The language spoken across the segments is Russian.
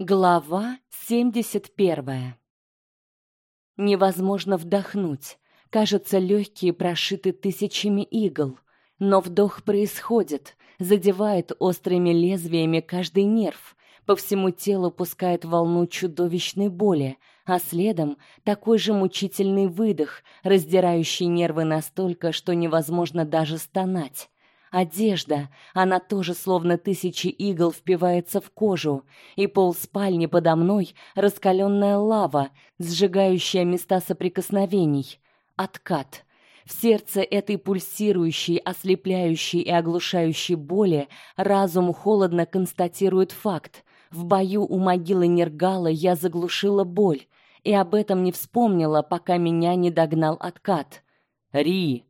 Глава 71. Невозможно вдохнуть. Кажется, легкие прошиты тысячами игл, но вдох происходит, задевает острыми лезвиями каждый нерв, по всему телу пускает волну чудовищной боли, а следом такой же мучительный выдох, раздирающий нервы настолько, что невозможно даже стонать. Одежда, она тоже словно тысячи игл впивается в кожу, и пол спальни подо мной раскаленная лава, сжигающая места соприкосновений. Откат. В сердце этой пульсирующей, ослепляющей и оглушающей боли разум холодно констатирует факт: в бою у могилы Нергала я заглушила боль, и об этом не вспомнила, пока меня не догнал откат. Ри,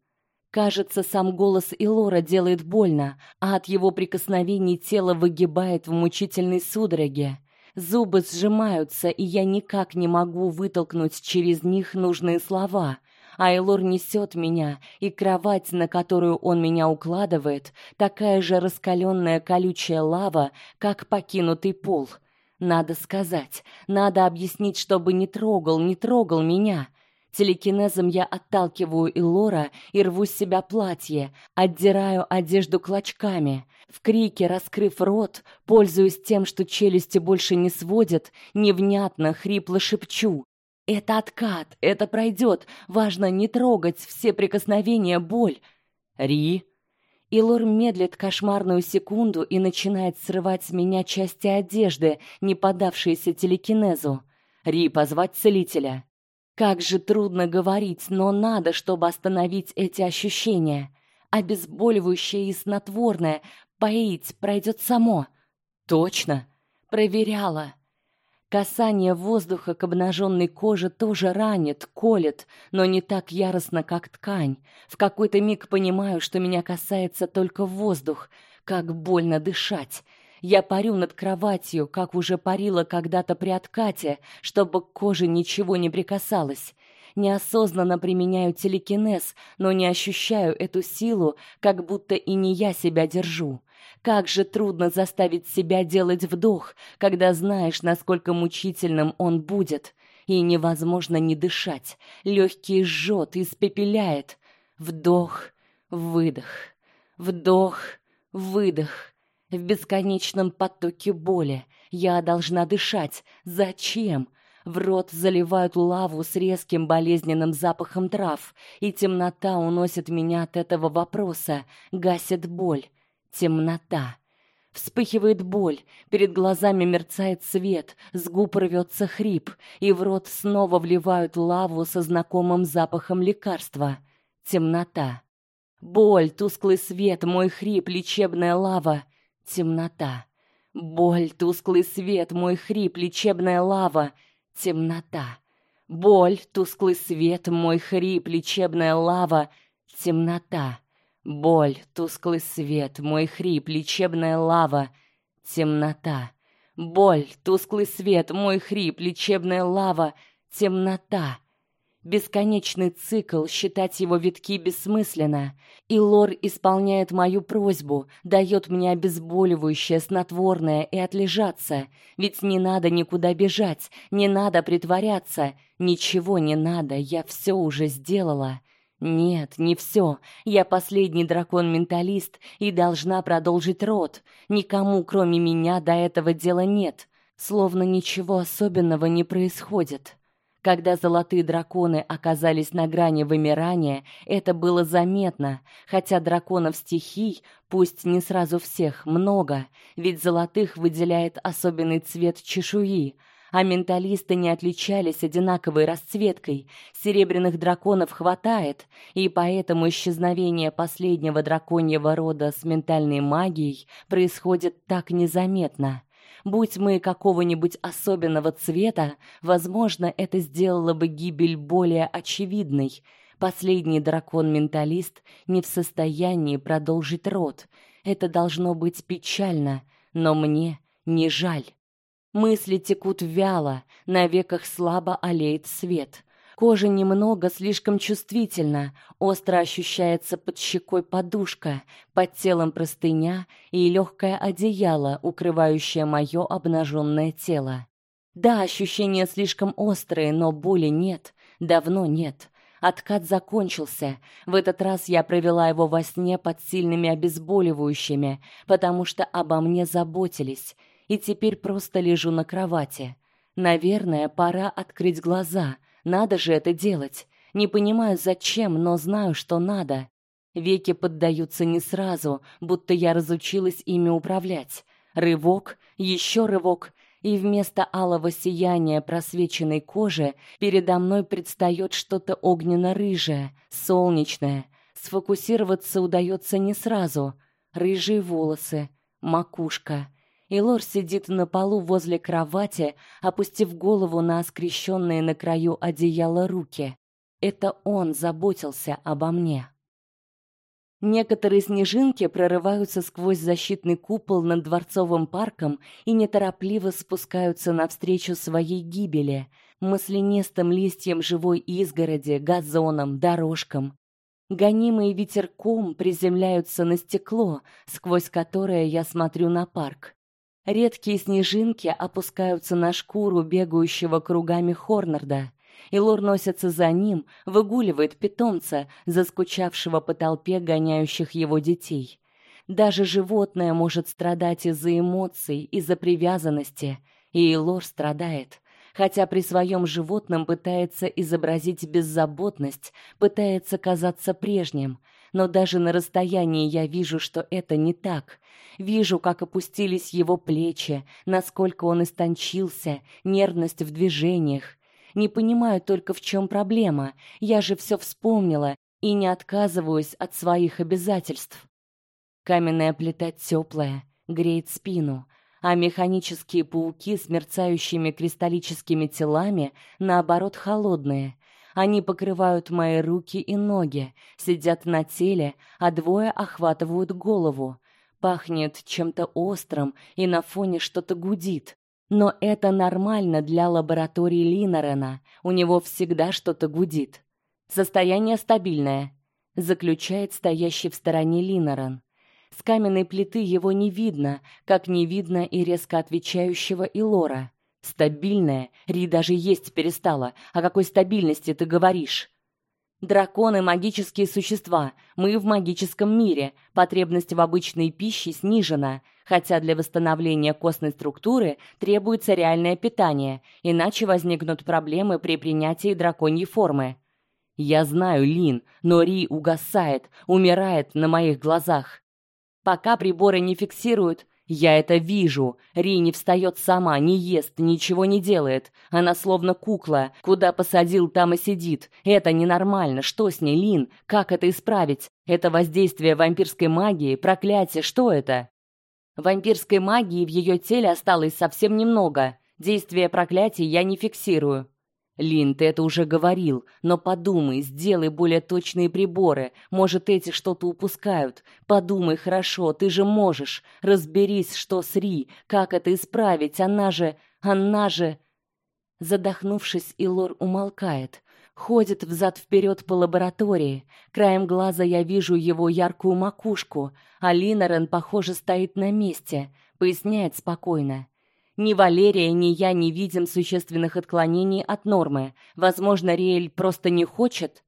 Кажется, сам голос Илора делает больно, а от его прикосновений тело выгибает в мучительной судороге. Зубы сжимаются, и я никак не могу вытолкнуть через них нужные слова. Айлор несет меня, и кровать, на которую он меня укладывает, такая же раскаленная колючая лава, как покинутый пол. Надо сказать, надо объяснить, чтобы не трогал, не трогал меня. Телекинезом я отталкиваю Илора и рву с себя платье, отдираю одежду клочками. В крике, раскрыв рот, пользуясь тем, что челюсти больше не сводят, невнятно хрипло шепчу: "Это откат, это пройдет. Важно не трогать все прикосновения боль". Ри Илор медлит кошмарную секунду и начинает срывать с меня части одежды, не поддавшиеся телекинезу. Ри, позвать целителя. Как же трудно говорить, но надо, чтобы остановить эти ощущения. Обезболивающее и снотворное поить пройдет само. Точно, проверяла. Касание воздуха к обнаженной коже тоже ранит, колет, но не так яростно, как ткань. В какой-то миг понимаю, что меня касается только воздух. Как больно дышать. Я парю над кроватью, как уже парила когда-то при откате, чтобы к коже ничего не прикасалось. Неосознанно применяю телекинез, но не ощущаю эту силу, как будто и не я себя держу. Как же трудно заставить себя делать вдох, когда знаешь, насколько мучительным он будет, и невозможно не дышать. Легкие жжет испепеляет. Вдох, выдох. Вдох, выдох. В бесконечном потоке боли я должна дышать. Зачем? В рот заливают лаву с резким болезненным запахом трав, и темнота уносит меня от этого вопроса, гасит боль. Темнота. Вспыхивает боль, перед глазами мерцает свет, с губ рвется хрип, и в рот снова вливают лаву со знакомым запахом лекарства. Темнота. Боль, тусклый свет, мой хрип, лечебная лава — Темнота. Боль, тусклый свет, мой хрип, лечебная лава. Темнота. Боль, тусклый свет, мой хрип, лечебная лава. Темнота. Боль, тусклый свет, мой хрип, лечебная лава. Темнота. Боль, тусклый свет, мой хрип, лечебная лава. Темнота. Бесконечный цикл, считать его витки бессмысленно. И Лор исполняет мою просьбу, дает мне обезболивающее, снотворное и отлежаться. Ведь не надо никуда бежать, не надо притворяться, ничего не надо, я все уже сделала. Нет, не все. Я последний дракон-менталист и должна продолжить род. Никому, кроме меня, до этого дела нет. Словно ничего особенного не происходит. Когда золотые драконы оказались на грани вымирания, это было заметно, хотя драконов стихий, пусть не сразу всех, много, ведь золотых выделяет особенный цвет чешуи, а менталисты не отличались одинаковой расцветкой. Серебряных драконов хватает, и поэтому исчезновение последнего драконьего рода с ментальной магией происходит так незаметно. Будь мы какого-нибудь особенного цвета, возможно, это сделало бы гибель более очевидной. Последний дракон-менталист не в состоянии продолжить род. Это должно быть печально, но мне не жаль. Мысли текут вяло, на веках слабо алеет свет. Кожа немного слишком чувствительна, остро ощущается под щекой подушка, под телом простыня и легкое одеяло, укрывающее мое обнаженное тело. Да, ощущения слишком острые, но боли нет, давно нет. Откат закончился. В этот раз я провела его во сне под сильными обезболивающими, потому что обо мне заботились, и теперь просто лежу на кровати. Наверное, пора открыть глаза. Надо же это делать. Не понимаю зачем, но знаю, что надо. Веки поддаются не сразу, будто я разучилась ими управлять. Рывок, еще рывок, и вместо алого сияния просвеченной кожи передо мной предстает что-то огненно-рыжее, солнечное. Сфокусироваться удается не сразу. Рыжие волосы, макушка. И Лор сидит на полу возле кровати, опустив голову на скрещенные на краю одеяла руки. Это он заботился обо мне. Некоторые снежинки прорываются сквозь защитный купол над дворцовым парком и неторопливо спускаются навстречу своей гибели, маслянистым листьям живой изгороди, газонам, дорожкам. Гонимые ветерком приземляются на стекло, сквозь которое я смотрю на парк. Редкие снежинки опускаются на шкуру бегающего кругами Хорнарда и Лор носится за ним, выгуливает питомца, заскучавшего по толпе гоняющих его детей. Даже животное может страдать из-за эмоций, из-за привязанности, и Лор страдает, хотя при своем животном пытается изобразить беззаботность, пытается казаться прежним, но даже на расстоянии я вижу, что это не так. Вижу, как опустились его плечи, насколько он истончился, нервность в движениях, не понимаю только, в чем проблема. Я же все вспомнила и не отказываюсь от своих обязательств. Каменная плита теплая, греет спину, а механические пауки с мерцающими кристаллическими телами наоборот холодные. Они покрывают мои руки и ноги, сидят на теле, а двое охватывают голову. Пахнет чем-то острым, и на фоне что-то гудит. Но это нормально для лаборатории Линорена. У него всегда что-то гудит. Состояние стабильное, заключает стоящий в стороне Линорен. С каменной плиты его не видно, как не видно и резко отвечающего Илора. Стабильное, Ри даже есть перестала. О какой стабильности ты говоришь? Драконы магические существа. Мы в магическом мире. Потребность в обычной пище снижена, хотя для восстановления костной структуры требуется реальное питание, иначе возникнут проблемы при принятии драконьей формы. Я знаю, Лин, но Ри угасает, умирает на моих глазах. Пока приборы не фиксируют, я это вижу. Ри не встает сама, не ест, ничего не делает. Она словно кукла. Куда посадил, там и сидит. Это ненормально. Что с ней, Лин? Как это исправить? Это воздействие вампирской магии, проклятие, что это? Вампирской магии в ее теле осталось совсем немного. Действие проклятий я не фиксирую. Лин, ты это уже говорил, но подумай, сделай более точные приборы. Может, эти что-то упускают. Подумай хорошо, ты же можешь. Разберись, что с Ри, как это исправить. Она же, она же Задохнувшись, Илор умолкает, ходит взад вперед по лаборатории. Краем глаза я вижу его яркую макушку, а Линорен, похоже, стоит на месте, поясняет спокойно: ни Валерия, ни я не видим существенных отклонений от нормы. Возможно, Риэль просто не хочет.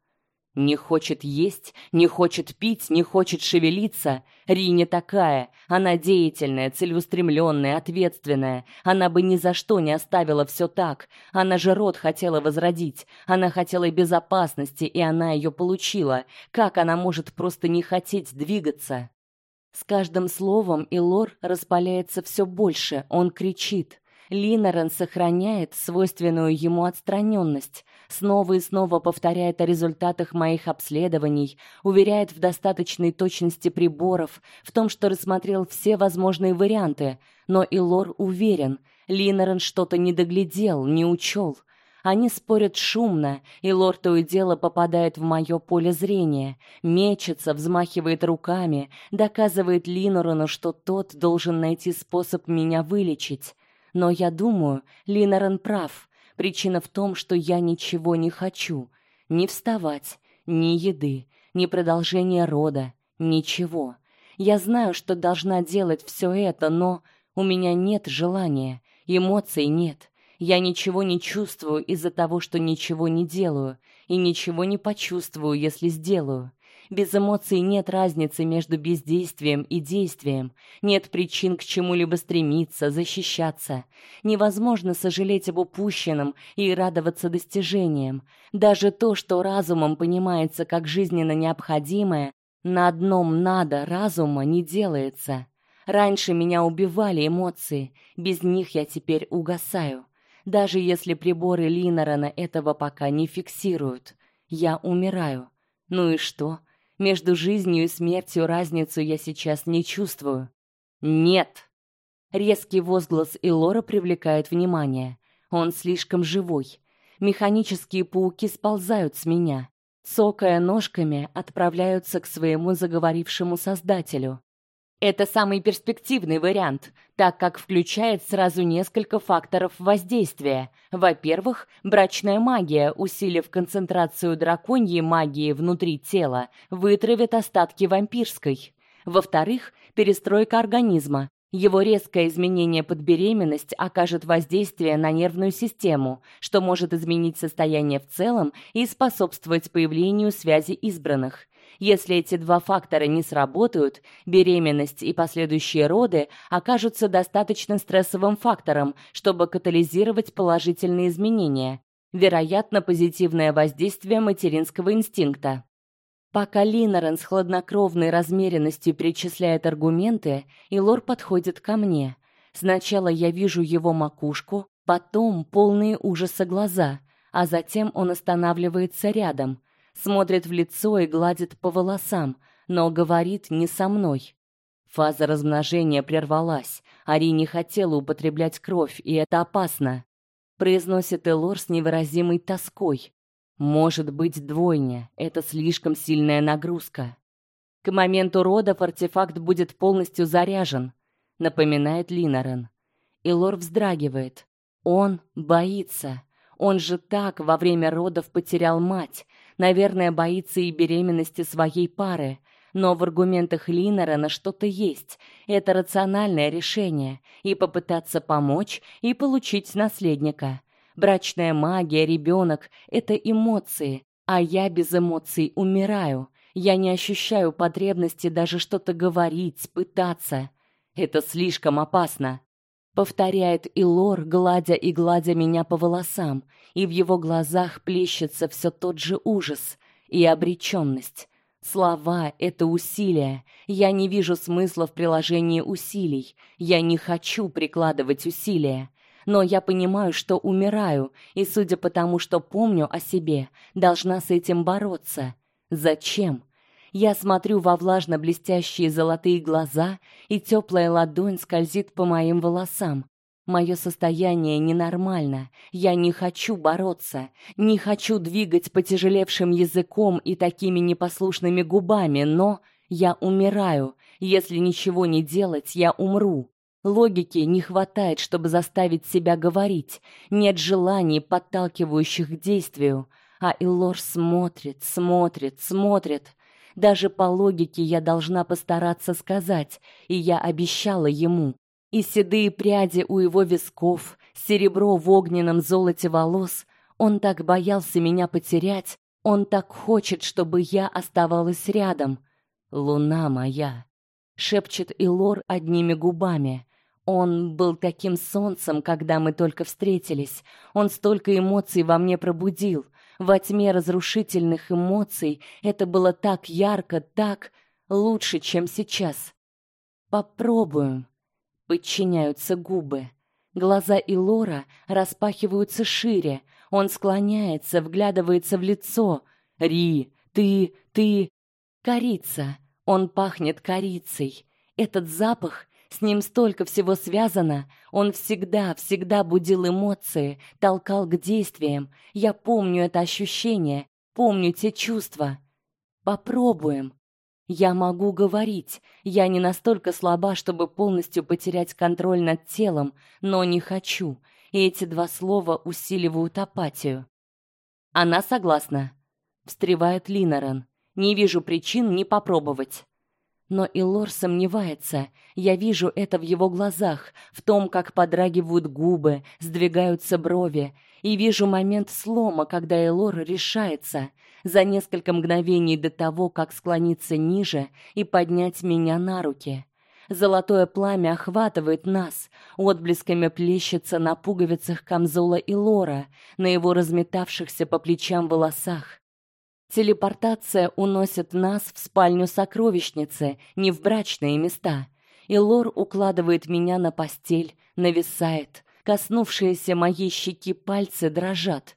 Не хочет есть, не хочет пить, не хочет шевелиться. Ри не такая. Она деятельная, целеустремленная, ответственная. Она бы ни за что не оставила все так. Она же род хотела возродить. Она хотела безопасности, и она ее получила. Как она может просто не хотеть двигаться? С каждым словом Илор распаляется все больше, он кричит. Линорен сохраняет свойственную ему отстраненность, снова и снова повторяет о результатах моих обследований, уверяет в достаточной точности приборов, в том, что рассмотрел все возможные варианты, но Илор уверен, Линорен что-то не доглядел, не учел. Они спорят шумно, и лорд то и дело попадает в мое поле зрения, мечется, взмахивает руками, доказывает Линорану, что тот должен найти способ меня вылечить. Но я думаю, Линоран прав. Причина в том, что я ничего не хочу. Ни вставать, ни еды, ни продолжения рода, ничего. Я знаю, что должна делать все это, но у меня нет желания, эмоций нет. Я ничего не чувствую из-за того, что ничего не делаю, и ничего не почувствую, если сделаю. Без эмоций нет разницы между бездействием и действием. Нет причин к чему-либо стремиться, защищаться. Невозможно сожалеть об упущенном и радоваться достижениям. Даже то, что разумом понимается как жизненно необходимое, на одном надо разума не делается. Раньше меня убивали эмоции, без них я теперь угасаю. Даже если приборы Линорана этого пока не фиксируют, я умираю. Ну и что? Между жизнью и смертью разницу я сейчас не чувствую. Нет. Резкий возглас Илора привлекает внимание. Он слишком живой. Механические пауки сползают с меня, цокая ножками, отправляются к своему заговорившему создателю. Это самый перспективный вариант, так как включает сразу несколько факторов воздействия. Во-первых, брачная магия, усилив концентрацию драконьей магии внутри тела, вытравит остатки вампирской. Во-вторых, перестройка организма. Его резкое изменение под беременность окажет воздействие на нервную систему, что может изменить состояние в целом и способствовать появлению связи избранных. Если эти два фактора не сработают, беременность и последующие роды окажутся достаточно стрессовым фактором, чтобы катализировать положительные изменения, вероятно, позитивное воздействие материнского инстинкта. Пока Линорен с хладнокровной размеренностью перечисляет аргументы, Илор подходит ко мне. Сначала я вижу его макушку, потом полные ужаса глаза, а затем он останавливается рядом, смотрит в лицо и гладит по волосам, но говорит не со мной. Фаза размножения прервалась. Ари не хотела употреблять кровь, и это опасно, произносит Элор с невыразимой тоской. Может быть, двойня это слишком сильная нагрузка. К моменту родов артефакт будет полностью заряжен, напоминает Линарен. Элор вздрагивает. Он боится. Он же так во время родов потерял мать, Наверное, боится и беременности своей пары, но в аргументах Линера на что-то есть. Это рациональное решение и попытаться помочь и получить наследника. Брачная магия, ребенок — это эмоции, а я без эмоций умираю. Я не ощущаю потребности даже что-то говорить, пытаться. Это слишком опасно повторяет Илор, гладя и гладя меня по волосам, и в его глазах плещется все тот же ужас и обреченность. Слова это усилия. Я не вижу смысла в приложении усилий. Я не хочу прикладывать усилия. Но я понимаю, что умираю, и судя по тому, что помню о себе, должна с этим бороться. Зачем? Я смотрю во влажно-блестящие золотые глаза, и теплая ладонь скользит по моим волосам. Мое состояние ненормально. Я не хочу бороться, не хочу двигать потяжелевшим языком и такими непослушными губами, но я умираю. Если ничего не делать, я умру. Логики не хватает, чтобы заставить себя говорить. Нет желаний, подталкивающих к действию. А Илор смотрит, смотрит, смотрит. Даже по логике я должна постараться сказать, и я обещала ему. И седые пряди у его висков, серебро в огненном золоте волос, он так боялся меня потерять, он так хочет, чтобы я оставалась рядом. Луна моя, шепчет Илор одними губами. Он был таким солнцем, когда мы только встретились. Он столько эмоций во мне пробудил. Во тьме разрушительных эмоций это было так ярко, так лучше, чем сейчас. Попробуем. Подчиняются губы. Глаза Илора распахиваются шире. Он склоняется, вглядывается в лицо. Ри, ты, ты корица. Он пахнет корицей. Этот запах с ним столько всего связано. Он всегда, всегда будил эмоции, толкал к действиям. Я помню это ощущение, помню те чувства. Попробуем. Я могу говорить. Я не настолько слаба, чтобы полностью потерять контроль над телом, но не хочу. и эти два слова усиливают апатию. Она согласна. Встревает Линорен. Не вижу причин не попробовать. Но Илор сомневается. Я вижу это в его глазах, в том, как подрагивают губы, сдвигаются брови, и вижу момент слома, когда Илор решается за несколько мгновений до того, как склониться ниже и поднять меня на руки. Золотое пламя охватывает нас, отблесками плещется на пуговицах камзола Илора, на его разметавшихся по плечам волосах. Телепортация уносит нас в спальню сокровищницы, не в брачные места. И Лор укладывает меня на постель, нависает. Коснувшиеся моей щеки пальцы дрожат.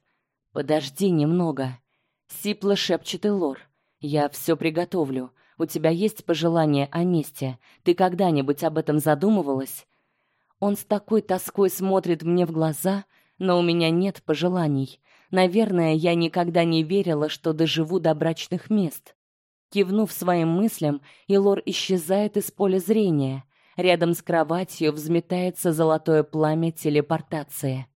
Подожди немного, сипло шепчет Лор. Я все приготовлю. У тебя есть пожелания о месте? Ты когда-нибудь об этом задумывалась? Он с такой тоской смотрит мне в глаза, но у меня нет пожеланий. Наверное, я никогда не верила, что доживу до брачных мест. Кивнув своим мыслям, Илор исчезает из поля зрения. Рядом с кроватью взметается золотое пламя телепортации.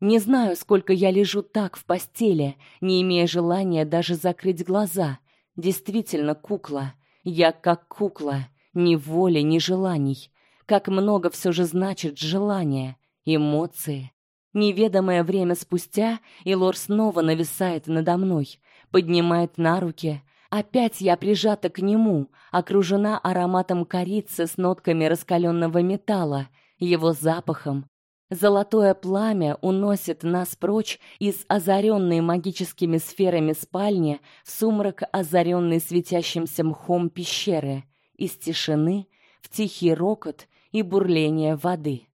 Не знаю, сколько я лежу так в постели, не имея желания даже закрыть глаза. Действительно кукла. Я как кукла, ни воли, ни желаний. Как много все же значит желание, эмоции, Неведомое время спустя Илор снова нависает надо мной, поднимает на руки. Опять я прижата к нему, окружена ароматом корицы с нотками раскаленного металла, его запахом. Золотое пламя уносит нас прочь из озаренной магическими сферами спальни в сумрак озаренной светящимся мхом пещеры, из тишины в тихий рокот и бурление воды.